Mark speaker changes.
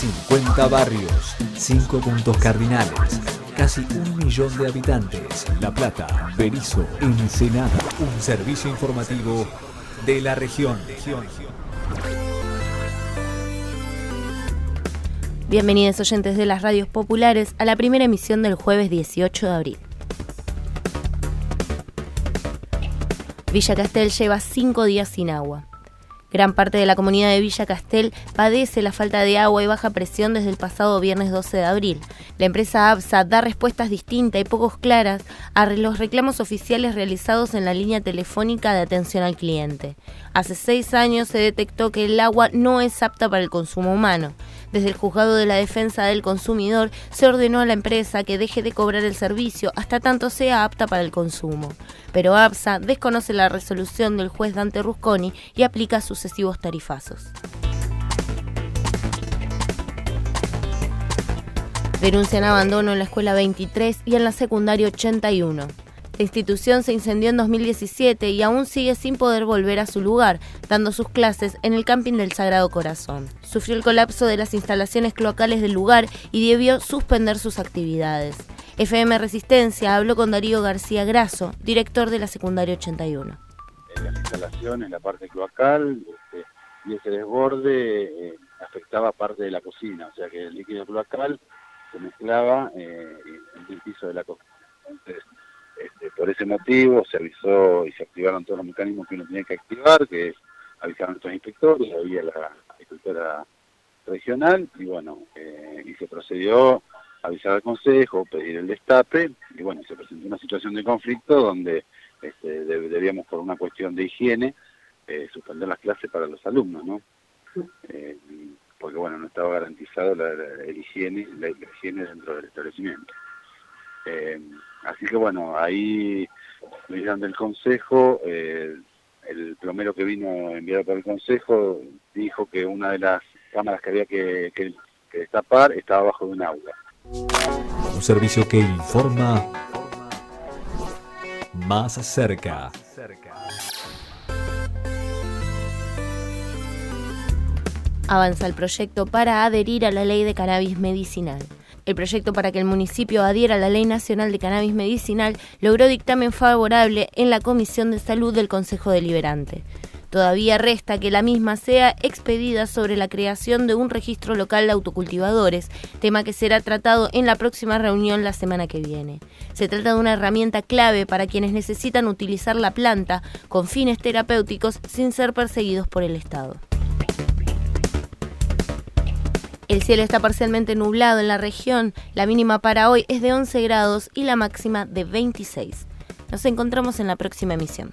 Speaker 1: 50 barrios, 5 puntos cardinales, casi un millón de habitantes. La Plata, Berizo, Ensenada. Un servicio informativo de la región.
Speaker 2: Bienvenidos oyentes de las radios populares a la primera emisión del jueves 18 de abril. Villa Castel lleva cinco días sin agua. Gran parte de la comunidad de Villa Castel padece la falta de agua y baja presión desde el pasado viernes 12 de abril. La empresa ABSA da respuestas distintas y poco claras a los reclamos oficiales realizados en la línea telefónica de atención al cliente. Hace seis años se detectó que el agua no es apta para el consumo humano. Desde el Juzgado de la Defensa del Consumidor se ordenó a la empresa que deje de cobrar el servicio hasta tanto sea apta para el consumo. Pero ABSA desconoce la resolución del juez Dante Rusconi y aplica sucesivos tarifazos. Denuncian abandono en la escuela 23 y en la secundaria 81. La institución se incendió en 2017 y aún sigue sin poder volver a su lugar, dando sus clases en el camping del Sagrado Corazón. Sufrió el colapso de las instalaciones cloacales del lugar y debió suspender sus actividades. FM Resistencia habló con Darío García Graso, director de la secundaria 81.
Speaker 3: En las instalaciones, la parte cloacal este, y ese desborde eh, afectaba parte de la cocina, o sea que el líquido cloacal se mezclaba eh, en el piso de la cocina. Entonces, este, por ese motivo se avisó y se activaron todos los mecanismos que uno tenía que activar, que avisaron a nuestros inspectores, había la inspectora regional y bueno, eh, y se procedió a avisar al consejo, pedir el destape y bueno, se presentó una situación de conflicto donde este, debíamos por una cuestión de higiene eh, suspender las clases para los alumnos, ¿no? Eh, porque bueno, no estaba garantizado la, higiene, la higiene dentro del establecimiento. Eh, así que bueno, ahí mediante del consejo, el plomero que vino enviado por el consejo dijo que una de las cámaras que había que, que, destapar estaba abajo de un aula.
Speaker 1: Un servicio que informa más cerca.
Speaker 2: Avanza el proyecto para adherir a la ley de cannabis medicinal. El proyecto para que el municipio adhiera a la Ley Nacional de Cannabis Medicinal logró dictamen favorable en la Comisión de Salud del Consejo Deliberante. Todavía resta que la misma sea expedida sobre la creación de un registro local de autocultivadores, tema que será tratado en la próxima reunión la semana que viene. Se trata de una herramienta clave para quienes necesitan utilizar la planta con fines terapéuticos sin ser perseguidos por el Estado. El cielo está parcialmente nublado en la región. La mínima para hoy es de 11 grados y la máxima de 26. Nos encontramos en la próxima emisión.